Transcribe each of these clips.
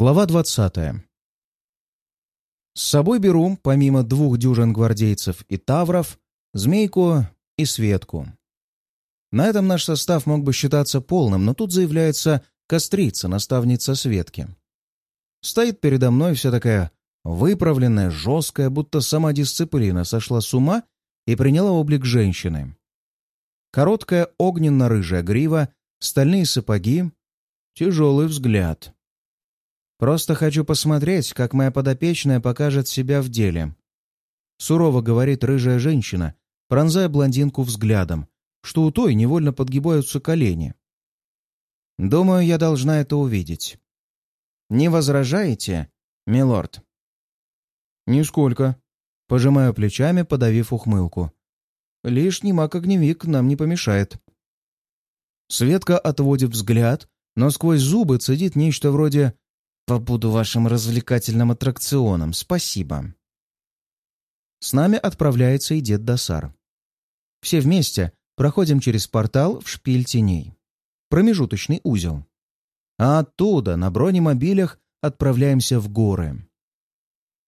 Глава двадцатая. С собой беру, помимо двух дюжин гвардейцев и тавров, Змейку и Светку. На этом наш состав мог бы считаться полным, но тут заявляется кострица, наставница Светки. Стоит передо мной вся такая выправленная, жесткая, будто сама дисциплина сошла с ума и приняла облик женщины. Короткая огненно-рыжая грива, стальные сапоги, тяжелый взгляд. Просто хочу посмотреть, как моя подопечная покажет себя в деле. Сурово говорит рыжая женщина, пронзая блондинку взглядом, что у той невольно подгибаются колени. Думаю, я должна это увидеть. Не возражаете, милорд? Нисколько. Пожимаю плечами, подавив ухмылку. Лишний маг-огневик нам не помешает. Светка отводит взгляд, но сквозь зубы цедит нечто вроде «Побуду вашим развлекательным аттракционом, спасибо». С нами отправляется и дед Досар. Все вместе проходим через портал в шпиль теней. Промежуточный узел. А оттуда на бронемобилях отправляемся в горы.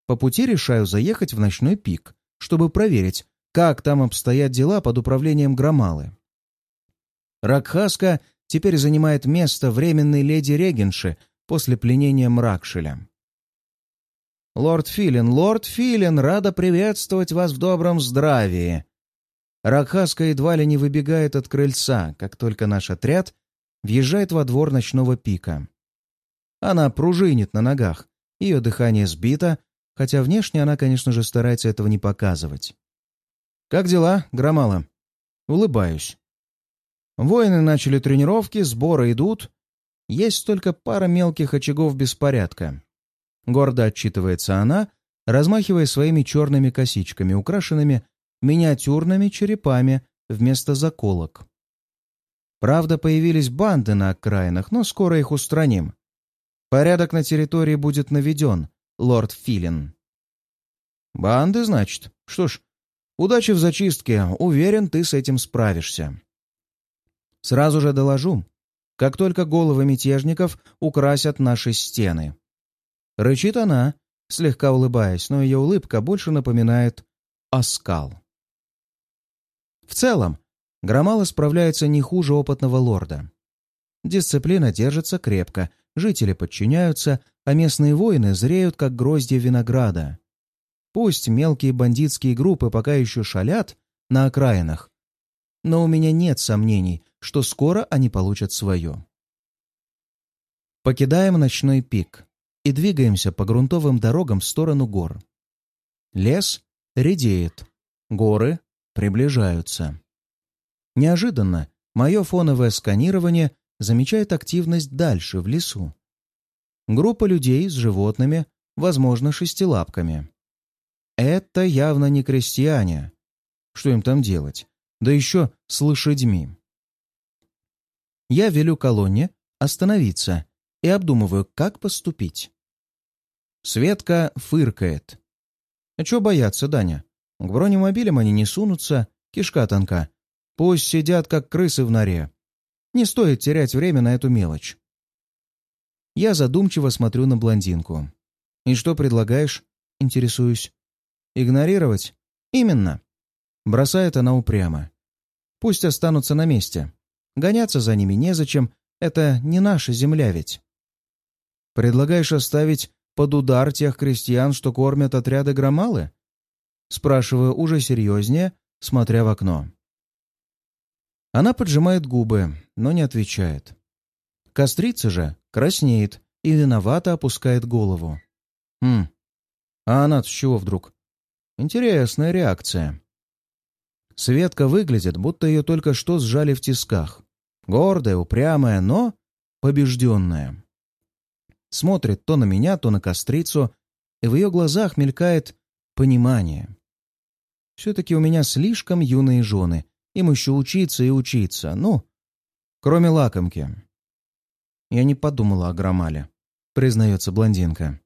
По пути решаю заехать в ночной пик, чтобы проверить, как там обстоят дела под управлением Громалы. Ракхаска теперь занимает место временной леди-регенши после пленения Мракшеля. «Лорд Филин, лорд Филин, рада приветствовать вас в добром здравии!» Ракхаска едва ли не выбегает от крыльца, как только наш отряд въезжает во двор ночного пика. Она пружинит на ногах, ее дыхание сбито, хотя внешне она, конечно же, старается этого не показывать. «Как дела, Громала?» Улыбаюсь. Воины начали тренировки, сборы идут. Есть только пара мелких очагов беспорядка. Гордо отчитывается она, размахивая своими черными косичками, украшенными миниатюрными черепами вместо заколок. Правда, появились банды на окраинах, но скоро их устраним. Порядок на территории будет наведен, лорд Филин. Банды, значит? Что ж, удачи в зачистке. Уверен, ты с этим справишься. Сразу же доложу, как только головы мятежников украсят наши стены. Рычит она, слегка улыбаясь, но ее улыбка больше напоминает оскал. В целом, Громала справляется не хуже опытного лорда. Дисциплина держится крепко, жители подчиняются, а местные воины зреют, как гроздья винограда. Пусть мелкие бандитские группы пока еще шалят на окраинах, но у меня нет сомнений, что скоро они получат свое. Покидаем ночной пик и двигаемся по грунтовым дорогам в сторону гор. Лес редеет, горы приближаются. Неожиданно мое фоновое сканирование замечает активность дальше, в лесу. Группа людей с животными, возможно, шестилапками. Это явно не крестьяне. Что им там делать? Да еще с лошадьми. Я велю колонне остановиться и обдумываю, как поступить. Светка фыркает. А чего бояться, Даня? К бронемобилям они не сунутся, кишка тонка. Пусть сидят, как крысы в норе. Не стоит терять время на эту мелочь. Я задумчиво смотрю на блондинку. «И что предлагаешь?» — интересуюсь. «Игнорировать?» «Именно». Бросает она упрямо. «Пусть останутся на месте. Гоняться за ними незачем, это не наша земля ведь». «Предлагаешь оставить под удар тех крестьян, что кормят отряды громалы?» Спрашиваю уже серьезнее, смотря в окно. Она поджимает губы, но не отвечает. Кострица же краснеет и виновато опускает голову. Хм, а она с чего вдруг? Интересная реакция. Светка выглядит, будто ее только что сжали в тисках. Гордая, упрямая, но побежденная. Смотрит то на меня, то на кострицу, и в ее глазах мелькает понимание. Все-таки у меня слишком юные жены, им еще учиться и учиться, ну, кроме лакомки. Я не подумала о Громале, признается блондинка.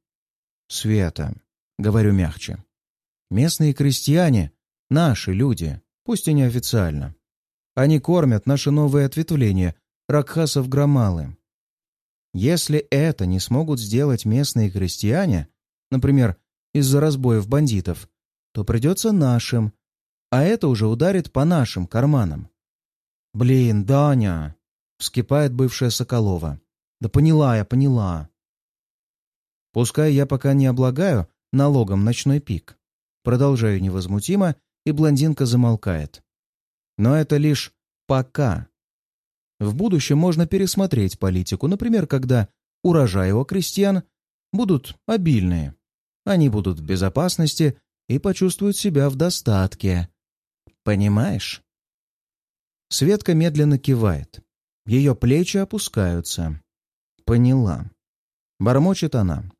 Света, говорю мягче. Местные крестьяне — наши люди, пусть и неофициально. Они кормят наши новые ответвления, ракхасов Громалы. Если это не смогут сделать местные крестьяне, например, из-за разбоев бандитов, то придется нашим, а это уже ударит по нашим карманам. «Блин, Даня!» — вскипает бывшая Соколова. «Да поняла я, поняла». Пускай я пока не облагаю налогом ночной пик. Продолжаю невозмутимо, и блондинка замолкает. Но это лишь пока. В будущем можно пересмотреть политику, например, когда урожаи у крестьян будут обильные. Они будут в безопасности и почувствуют себя в достатке. Понимаешь? Светка медленно кивает. Ее плечи опускаются. Поняла. Бормочет она.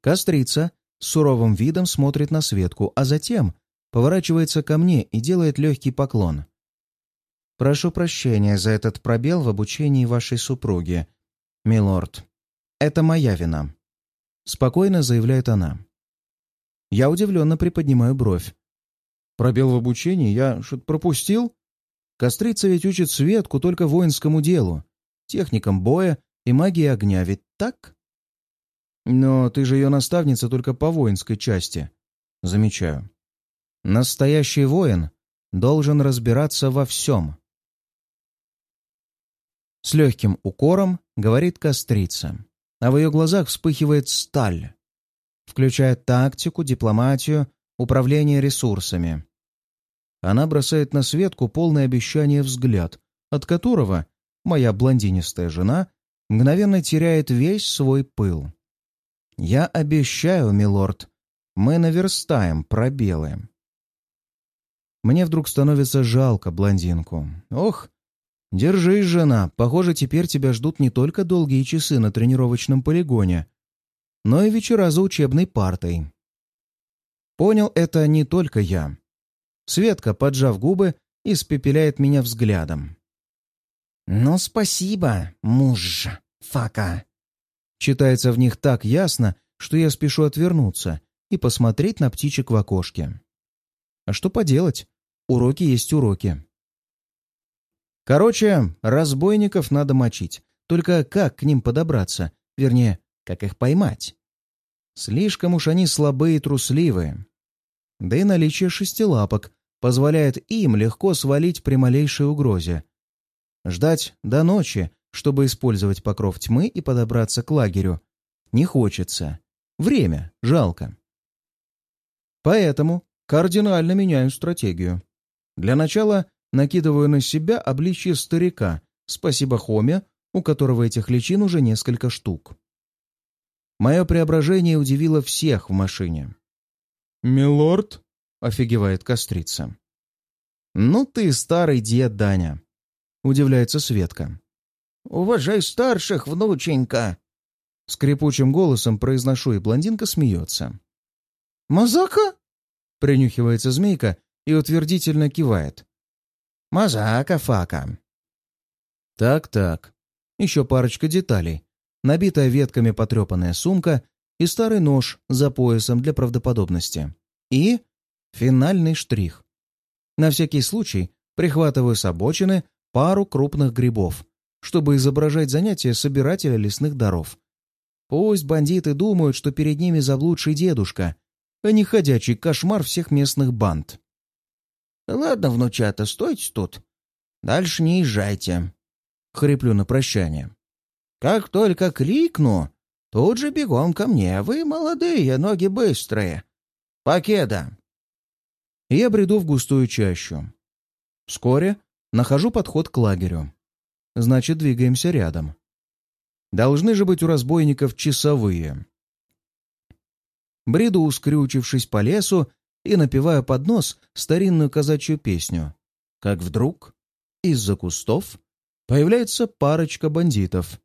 Кострица с суровым видом смотрит на Светку, а затем поворачивается ко мне и делает легкий поклон. «Прошу прощения за этот пробел в обучении вашей супруги, милорд. Это моя вина», — спокойно заявляет она. Я удивленно приподнимаю бровь. «Пробел в обучении? Я что-то пропустил?» Кострица ведь учит Светку только воинскому делу, техникам боя и магии огня, ведь так? Но ты же ее наставница только по воинской части. Замечаю. Настоящий воин должен разбираться во всем. С легким укором говорит кострица, а в ее глазах вспыхивает сталь, включая тактику, дипломатию, управление ресурсами. Она бросает на Светку полное обещание взгляд, от которого моя блондинистая жена мгновенно теряет весь свой пыл. «Я обещаю, милорд, мы наверстаем пробелы». Мне вдруг становится жалко блондинку. Ох, держись, жена, похоже, теперь тебя ждут не только долгие часы на тренировочном полигоне, но и вечера за учебной партой. Понял это не только я. Светка, поджав губы, испепеляет меня взглядом. «Ну, спасибо, муж, фака!» Читается в них так ясно, что я спешу отвернуться и посмотреть на птичек в окошке. А что поделать? Уроки есть уроки. Короче, разбойников надо мочить. Только как к ним подобраться? Вернее, как их поймать? Слишком уж они слабые и трусливые. Да и наличие шестилапок позволяет им легко свалить при малейшей угрозе. Ждать до ночи, чтобы использовать покров тьмы и подобраться к лагерю, не хочется. Время жалко. Поэтому кардинально меняю стратегию. Для начала накидываю на себя обличье старика, спасибо Хоме, у которого этих личин уже несколько штук. Мое преображение удивило всех в машине. «Милорд?» — офигевает кострица. «Ну ты старый дед, Даня!» — удивляется Светка. «Уважай старших, внученька!» Скрипучим голосом произношу, и блондинка смеется. «Мазака?» — принюхивается змейка и утвердительно кивает. «Мазака, фака!» Так-так. Еще парочка деталей. Набитая ветками потрепанная сумка и старый нож за поясом для правдоподобности. И Финальный штрих. На всякий случай прихватываю с обочины пару крупных грибов, чтобы изображать занятие собирателя лесных даров. Пусть бандиты думают, что перед ними заблудший дедушка, а не ходячий кошмар всех местных банд. «Ладно, внучата, стойте тут. Дальше не езжайте», — хриплю на прощание. «Как только крикну, тут же бегом ко мне. Вы молодые, ноги быстрые. Покеда!» я бреду в густую чащу. Вскоре нахожу подход к лагерю. Значит, двигаемся рядом. Должны же быть у разбойников часовые. Бреду, скрючившись по лесу и напевая под нос старинную казачью песню. Как вдруг из-за кустов появляется парочка бандитов.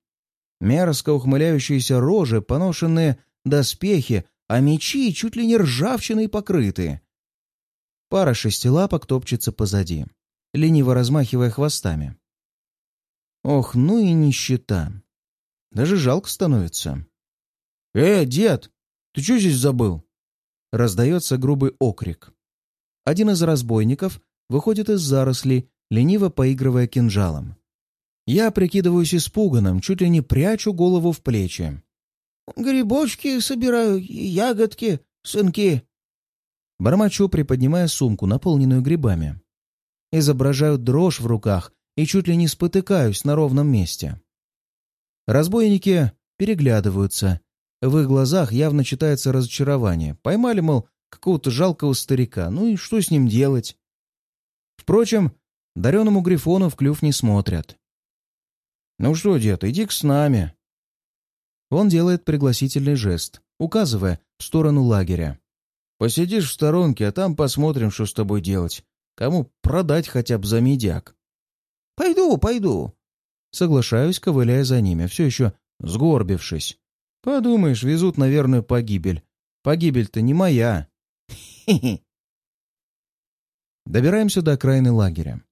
Мерзко ухмыляющиеся рожи, поношенные доспехи, а мечи чуть ли не ржавчиной покрыты. Пара шестилапок топчется позади, лениво размахивая хвостами. Ох, ну и нищета. Даже жалко становится. «Э, дед, ты что здесь забыл?» Раздается грубый окрик. Один из разбойников выходит из зарослей, лениво поигрывая кинжалом. Я прикидываюсь испуганным, чуть ли не прячу голову в плечи. «Грибочки собираю, ягодки, сынки». Бормочу, приподнимая сумку, наполненную грибами. Изображаю дрожь в руках и чуть ли не спотыкаюсь на ровном месте. Разбойники переглядываются. В их глазах явно читается разочарование. Поймали, мол, какого-то жалкого старика. Ну и что с ним делать? Впрочем, дареному грифону в клюв не смотрят. «Ну что, дед, иди к с нами». Он делает пригласительный жест, указывая в сторону лагеря. «Посидишь в сторонке, а там посмотрим, что с тобой делать. Кому продать хотя бы за медяк». «Пойду, пойду». Соглашаюсь, ковыляя за ними, все еще сгорбившись. «Подумаешь, везут на верную погибель. Погибель-то не моя». Добираемся до окраины лагеря.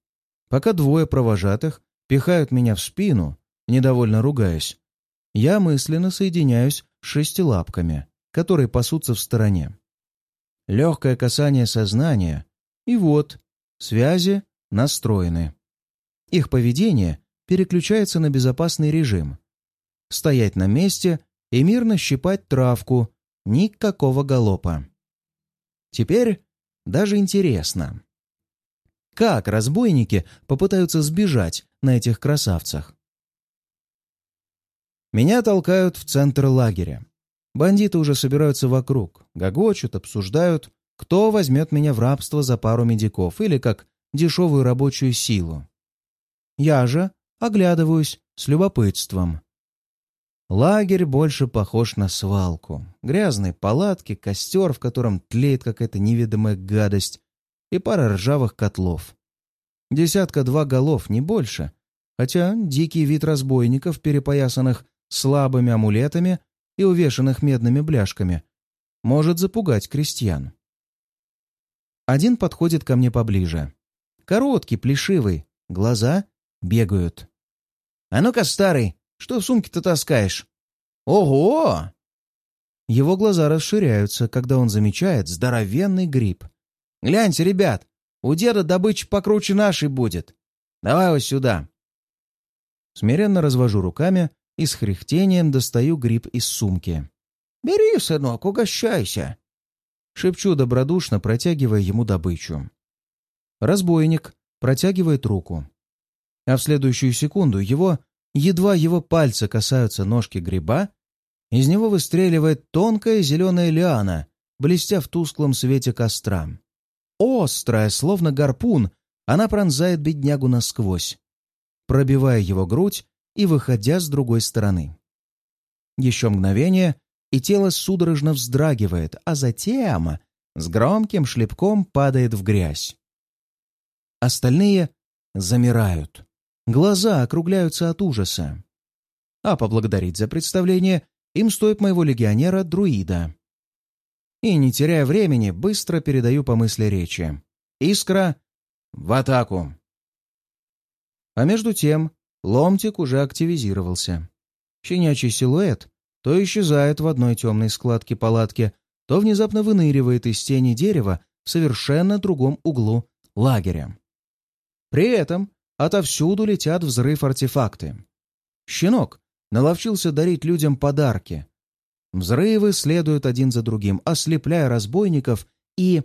Пока двое провожатых пихают меня в спину, недовольно ругаясь, я мысленно соединяюсь с шестилапками, которые пасутся в стороне. Легкое касание сознания, и вот, связи настроены. Их поведение переключается на безопасный режим. Стоять на месте и мирно щипать травку, никакого галопа. Теперь даже интересно. Как разбойники попытаются сбежать на этих красавцах? Меня толкают в центр лагеря. Бандиты уже собираются вокруг, гогочут, обсуждают, кто возьмет меня в рабство за пару медиков или как дешевую рабочую силу. Я же оглядываюсь с любопытством. Лагерь больше похож на свалку. Грязные палатки, костер, в котором тлеет какая-то неведомая гадость, и пара ржавых котлов. Десятка-два голов, не больше. Хотя дикий вид разбойников, перепоясанных слабыми амулетами и увешанных медными бляшками, может запугать крестьян. Один подходит ко мне поближе. Короткий, плешивый, глаза бегают. «А ну-ка, старый, что в сумке-то таскаешь?» «Ого!» Его глаза расширяются, когда он замечает здоровенный гриб. «Гляньте, ребят, у деда добыча покруче нашей будет. Давай вот сюда». Смиренно развожу руками и с хрехтением достаю гриб из сумки. «Бери, сынок, угощайся!» Шепчу добродушно, протягивая ему добычу. Разбойник протягивает руку. А в следующую секунду его, едва его пальцы касаются ножки гриба, из него выстреливает тонкая зеленая лиана, блестя в тусклом свете костра. Острая, словно гарпун, она пронзает беднягу насквозь, пробивая его грудь и выходя с другой стороны. Еще мгновение, и тело судорожно вздрагивает, а затем с громким шлепком падает в грязь. Остальные замирают. Глаза округляются от ужаса. А поблагодарить за представление им стоит моего легионера-друида. И, не теряя времени, быстро передаю по мысли речи. «Искра! В атаку!» А между тем Ломтик уже активизировался. Щенячий силуэт то исчезает в одной темной складке палатки, то внезапно выныривает из тени дерева в совершенно другом углу лагеря. При этом отовсюду летят взрыв-артефакты. Щенок наловчился дарить людям подарки. Взрывы следуют один за другим, ослепляя разбойников и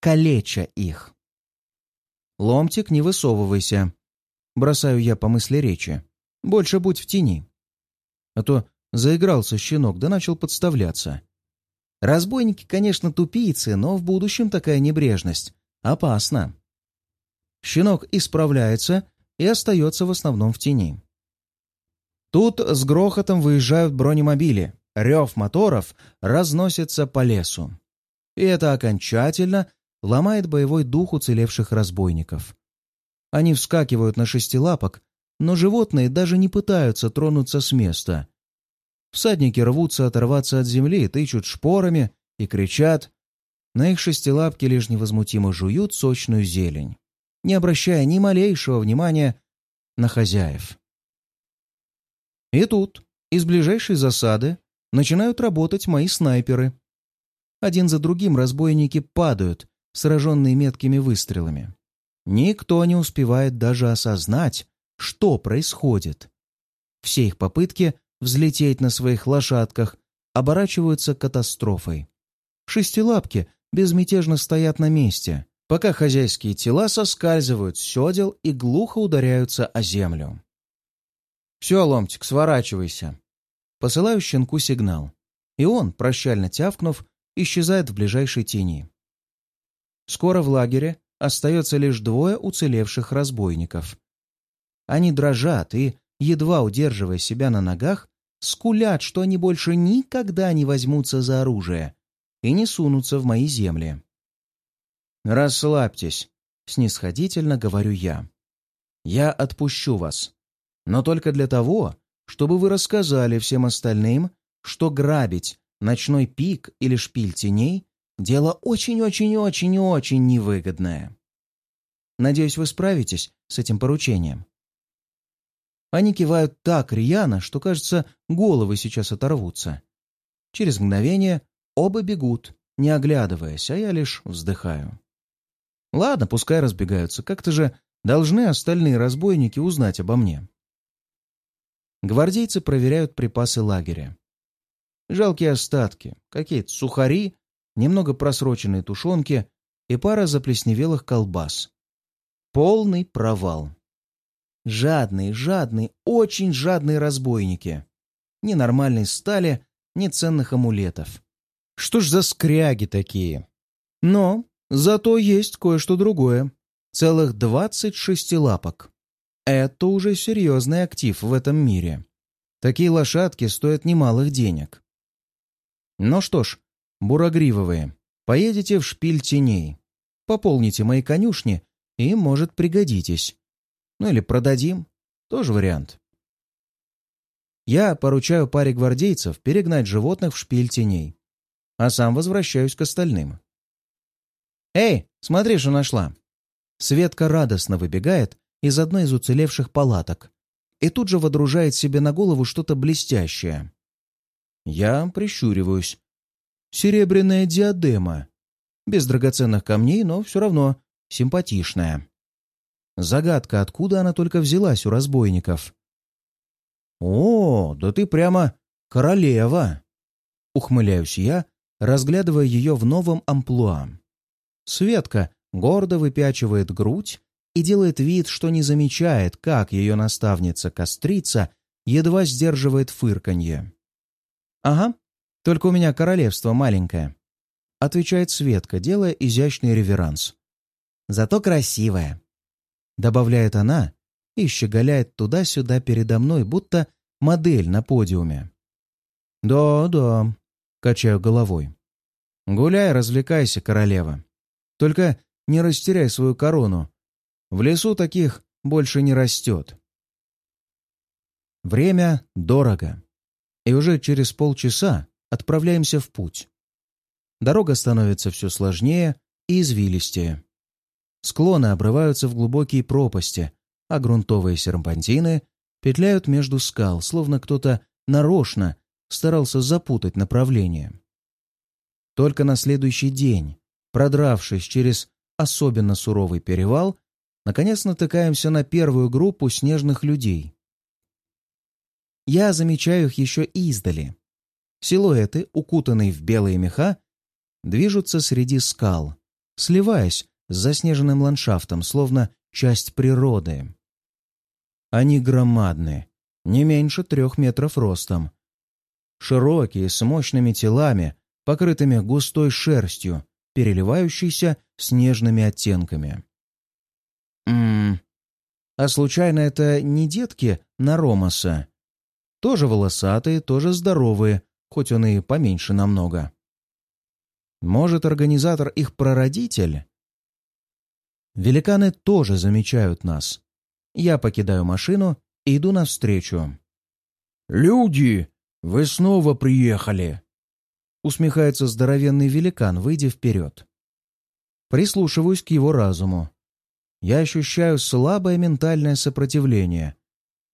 калеча их. «Ломтик, не высовывайся», Бросаю я по мысли речи. Больше будь в тени. А то заигрался щенок, да начал подставляться. Разбойники, конечно, тупицы, но в будущем такая небрежность опасна. Щенок исправляется и остается в основном в тени. Тут с грохотом выезжают бронемобили. Рев моторов разносится по лесу. И это окончательно ломает боевой дух уцелевших разбойников. Они вскакивают на шестилапок, но животные даже не пытаются тронуться с места. Всадники рвутся оторваться от земли, тычут шпорами и кричат. На их шестилапки лишь невозмутимо жуют сочную зелень, не обращая ни малейшего внимания на хозяев. И тут из ближайшей засады начинают работать мои снайперы. Один за другим разбойники падают, сраженные меткими выстрелами. Никто не успевает даже осознать, что происходит. Все их попытки взлететь на своих лошадках оборачиваются катастрофой. Шестилапки безмятежно стоят на месте, пока хозяйские тела соскальзывают с седел и глухо ударяются о землю. «Все, ломтик, сворачивайся!» Посылаю щенку сигнал, и он, прощально тявкнув, исчезает в ближайшей тени. Скоро в лагере остается лишь двое уцелевших разбойников. Они дрожат и, едва удерживая себя на ногах, скулят, что они больше никогда не возьмутся за оружие и не сунутся в мои земли. «Расслабьтесь», — снисходительно говорю я. «Я отпущу вас, но только для того, чтобы вы рассказали всем остальным, что грабить ночной пик или шпиль теней — дело очень-очень-очень-очень невыгодное. Надеюсь, вы справитесь с этим поручением. Они кивают так рьяно, что, кажется, головы сейчас оторвутся. Через мгновение оба бегут, не оглядываясь, а я лишь вздыхаю. Ладно, пускай разбегаются. Как-то же должны остальные разбойники узнать обо мне. Гвардейцы проверяют припасы лагеря. Жалкие остатки, какие-то сухари, немного просроченные тушенки и пара заплесневелых колбас. Полный провал. Жадные, жадные, очень жадные разбойники. Ни нормальной стали, ни ценных амулетов. Что ж за скряги такие? Но зато есть кое-что другое. Целых двадцать шестилапок. Это уже серьезный актив в этом мире. Такие лошадки стоят немалых денег. Ну что ж, бурогривовые, поедете в шпиль теней. Пополните мои конюшни и, может, пригодитесь. Ну или продадим. Тоже вариант. Я поручаю паре гвардейцев перегнать животных в шпиль теней, а сам возвращаюсь к остальным. «Эй, смотри, что нашла!» Светка радостно выбегает из одной из уцелевших палаток и тут же водружает себе на голову что-то блестящее. Я прищуриваюсь. Серебряная диадема. Без драгоценных камней, но все равно симпатичная. Загадка, откуда она только взялась у разбойников. «О, да ты прямо королева!» Ухмыляюсь я, разглядывая ее в новом амплуа. Светка гордо выпячивает грудь и делает вид, что не замечает, как ее наставница-кострица едва сдерживает фырканье. «Ага, только у меня королевство маленькое», — отвечает Светка, делая изящный реверанс. «Зато красивое», добавляет она и щеголяет туда-сюда передо мной, будто модель на подиуме. «Да-да», — качаю головой. «Гуляй, развлекайся, королева. Только не растеряй свою корону. В лесу таких больше не растет». Время дорого, и уже через полчаса отправляемся в путь. Дорога становится все сложнее и извилистее. Склоны обрываются в глубокие пропасти, а грунтовые серпантины петляют между скал, словно кто-то нарочно старался запутать направление. Только на следующий день, продравшись через особенно суровый перевал, наконец натыкаемся на первую группу снежных людей. Я замечаю их еще издали. Силуэты, укутанные в белые меха, движутся среди скал, сливаясь с заснеженным ландшафтом, словно часть природы. Они громадны, не меньше трех метров ростом. Широкие, с мощными телами, покрытыми густой шерстью, переливающейся снежными оттенками. Ммм, а случайно это не детки Наромаса? Тоже волосатые, тоже здоровые, хоть он и поменьше намного. Может, организатор их прародитель? Великаны тоже замечают нас. Я покидаю машину и иду навстречу. «Люди, вы снова приехали!» Усмехается здоровенный великан, выйдя вперед. Прислушиваюсь к его разуму. Я ощущаю слабое ментальное сопротивление.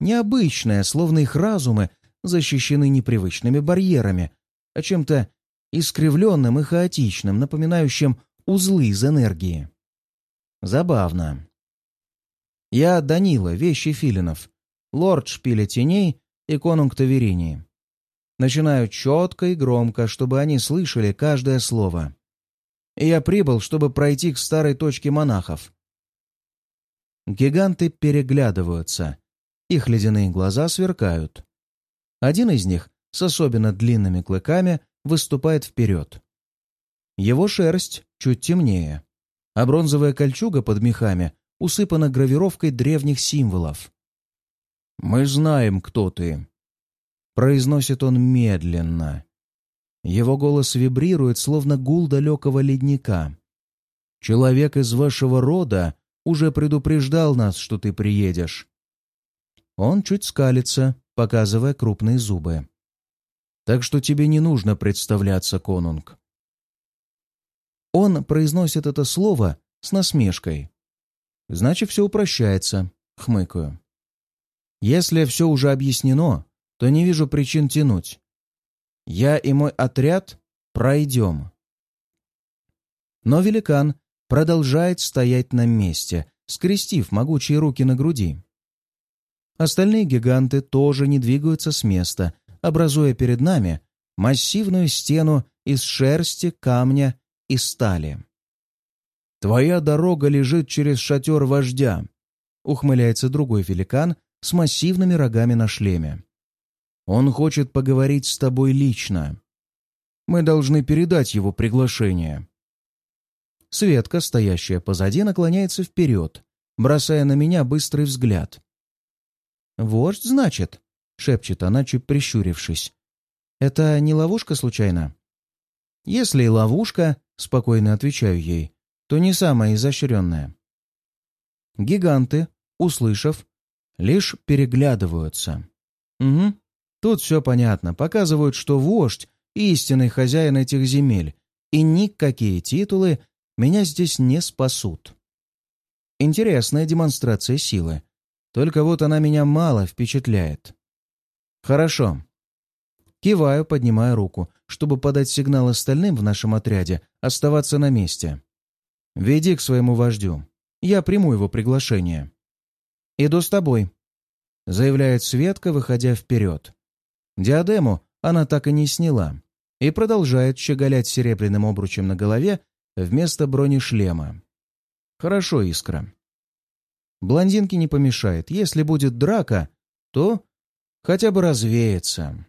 Необычное, словно их разумы защищены непривычными барьерами, а чем-то искривленным и хаотичным, напоминающим узлы из энергии. Забавно. Я Данила, вещи филинов, лорд шпиля теней и конунг Таверинии. Начинаю четко и громко, чтобы они слышали каждое слово. Я прибыл, чтобы пройти к старой точке монахов. Гиганты переглядываются. Их ледяные глаза сверкают. Один из них с особенно длинными клыками выступает вперед. Его шерсть чуть темнее, а бронзовая кольчуга под мехами усыпана гравировкой древних символов. «Мы знаем, кто ты», — произносит он медленно. Его голос вибрирует, словно гул далекого ледника. «Человек из вашего рода уже предупреждал нас, что ты приедешь». Он чуть скалится, показывая крупные зубы. «Так что тебе не нужно представляться, конунг». Он произносит это слово с насмешкой. Значит, все упрощается, хмыкаю. Если все уже объяснено, то не вижу причин тянуть. Я и мой отряд пройдем. Но великан продолжает стоять на месте, скрестив могучие руки на груди. Остальные гиганты тоже не двигаются с места, образуя перед нами массивную стену из шерсти, камня и стали. «Твоя дорога лежит через шатер вождя», — ухмыляется другой великан с массивными рогами на шлеме. «Он хочет поговорить с тобой лично. Мы должны передать его приглашение». Светка, стоящая позади, наклоняется вперед, бросая на меня быстрый взгляд. «Вождь, значит?» — шепчет она, чуть прищурившись. «Это не ловушка, случайно?» «Если и ловушка», — спокойно отвечаю ей, то не самое изощренное. Гиганты, услышав, лишь переглядываются. Угу, тут все понятно. Показывают, что вождь — истинный хозяин этих земель, и никакие титулы меня здесь не спасут. Интересная демонстрация силы. Только вот она меня мало впечатляет. Хорошо. Киваю, поднимая руку, чтобы подать сигнал остальным в нашем отряде оставаться на месте. Веди к своему вождю. Я приму его приглашение. Иду с тобой, заявляет Светка, выходя вперед. Диадему она так и не сняла и продолжает щеголять серебряным обручем на голове вместо бронешлема. Хорошо, Искра. Блондинке не помешает. Если будет драка, то хотя бы развеется.